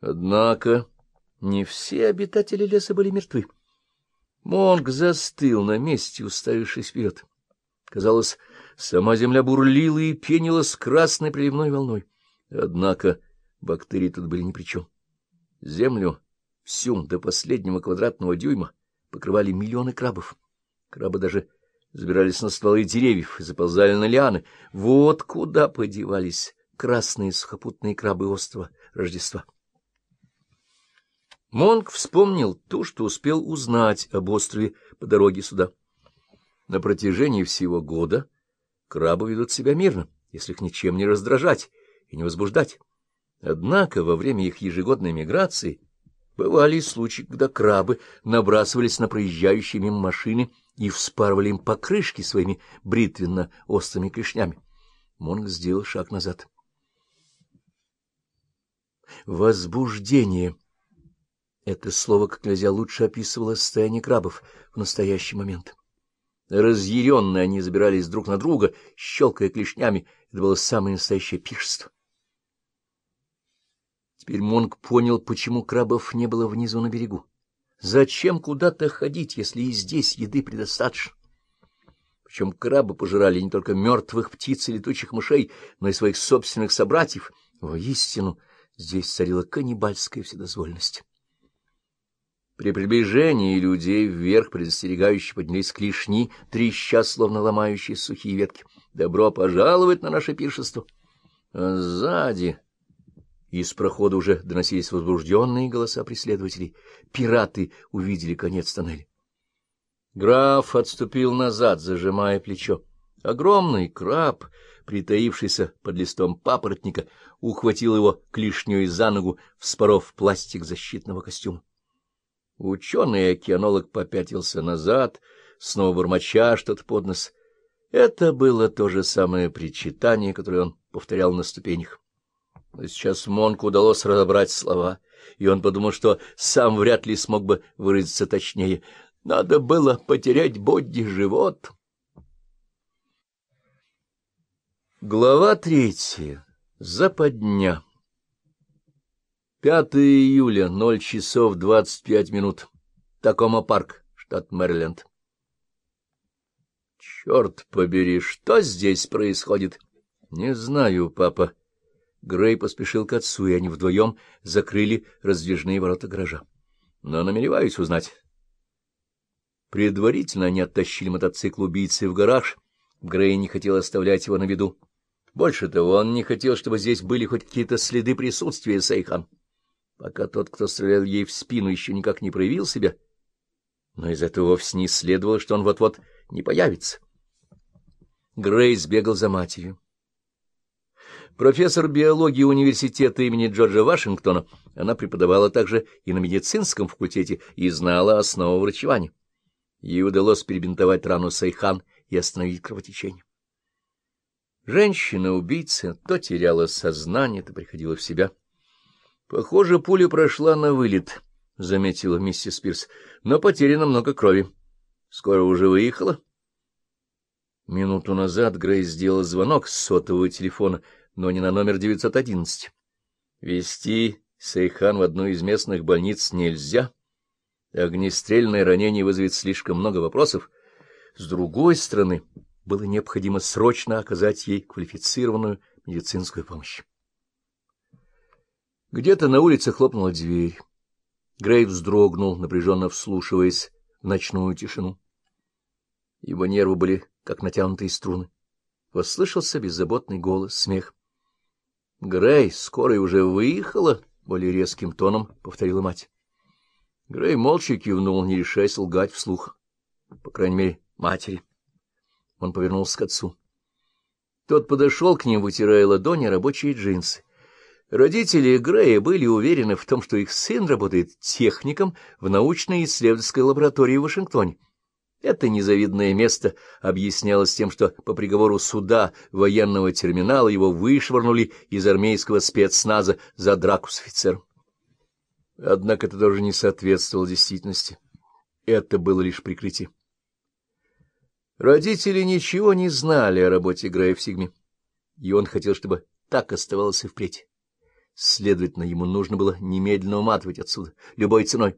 Однако не все обитатели леса были мертвы. Монг застыл на месте, уставившись вперед. Казалось, сама земля бурлила и пенилась красной приливной волной. Однако бактерии тут были ни при чем. Землю всю до последнего квадратного дюйма покрывали миллионы крабов. Крабы даже забирались на стволы деревьев и заползали на лианы. Вот куда подевались красные сухопутные крабы острова Рождества. Монг вспомнил то, что успел узнать об острове по дороге сюда. На протяжении всего года крабы ведут себя мирно, если их ничем не раздражать и не возбуждать. Однако во время их ежегодной миграции бывали случаи, когда крабы набрасывались на проезжающие мимо машины и вспарывали им покрышки своими бритвенно-острыми клешнями. Монг сделал шаг назад. Возбуждение. Это слово как нельзя лучше описывало состояние крабов в настоящий момент. Разъяренные они забирались друг на друга, щелкая клешнями. Это было самое настоящее пиршество. Теперь Монг понял, почему крабов не было внизу на берегу. Зачем куда-то ходить, если и здесь еды предостаточно? Причем крабы пожирали не только мертвых птиц и летучих мышей, но и своих собственных собратьев. Воистину, здесь царила каннибальская вседозволенность. При приближении людей вверх предостерегающе поднялись клешни, треща, словно ломающие сухие ветки. «Добро пожаловать на наше пиршество!» А сзади из прохода уже доносились возбужденные голоса преследователей. Пираты увидели конец тоннеля. Граф отступил назад, зажимая плечо. Огромный краб, притаившийся под листом папоротника, ухватил его клешней за ногу, вспоров пластик защитного костюма. Ученый-океанолог попятился назад, снова бормоча что-то под нос. Это было то же самое причитание, которое он повторял на ступенях. Но сейчас Монку удалось разобрать слова, и он подумал, что сам вряд ли смог бы выразиться точнее. Надо было потерять Бодди живот. Глава третья. Западня. 5 июля, 0 часов 25 минут. Такома парк, штат Мэриленд. Черт побери, что здесь происходит? Не знаю, папа. Грей поспешил к отцу, и они вдвоем закрыли раздвижные ворота гаража. Но намереваюсь узнать. Предварительно они оттащили мотоцикл убийцы в гараж. Грей не хотел оставлять его на виду. Больше того, он не хотел, чтобы здесь были хоть какие-то следы присутствия Сайхан. Пока тот, кто стрелял ей в спину, еще никак не проявил себя, но из этого вовсе не следовало, что он вот-вот не появится. Грей сбегал за матерью. Профессор биологии университета имени Джорджа Вашингтона, она преподавала также и на медицинском факультете и знала основы врачевания. Ей удалось перебинтовать рану Сайхан и остановить кровотечение. Женщина-убийца то теряла сознание, то приходила в себя. — Похоже, пуля прошла на вылет, — заметила миссис Пирс, — но потеряно много крови. Скорая уже выехала? Минуту назад Грейс сделал звонок с сотового телефона — но не на номер 911. Вести Сейхан в одну из местных больниц нельзя. Огнестрельное ранение вызовет слишком много вопросов. С другой стороны, было необходимо срочно оказать ей квалифицированную медицинскую помощь. Где-то на улице хлопнула дверь. Грей вздрогнул, напряженно вслушиваясь в ночную тишину. Его нервы были как натянутые струны. Послышался беззаботный голос, смех. — Грей, скоро уже выехала? — более резким тоном повторила мать. Грей молча кивнул, не решаясь лгать вслух. По крайней мере, матери. Он повернулся к отцу. Тот подошел к ним, вытирая ладони рабочие джинсы. Родители Грея были уверены в том, что их сын работает техником в научной исследовательской лаборатории в Вашингтоне. Это незавидное место объяснялось тем, что по приговору суда военного терминала его вышвырнули из армейского спецназа за драку с офицером. Однако это тоже не соответствовало действительности. Это было лишь прикрытие. Родители ничего не знали о работе Грея в Сигме, и он хотел, чтобы так оставалось и впредь. Следовательно, ему нужно было немедленно уматывать отсюда, любой ценой.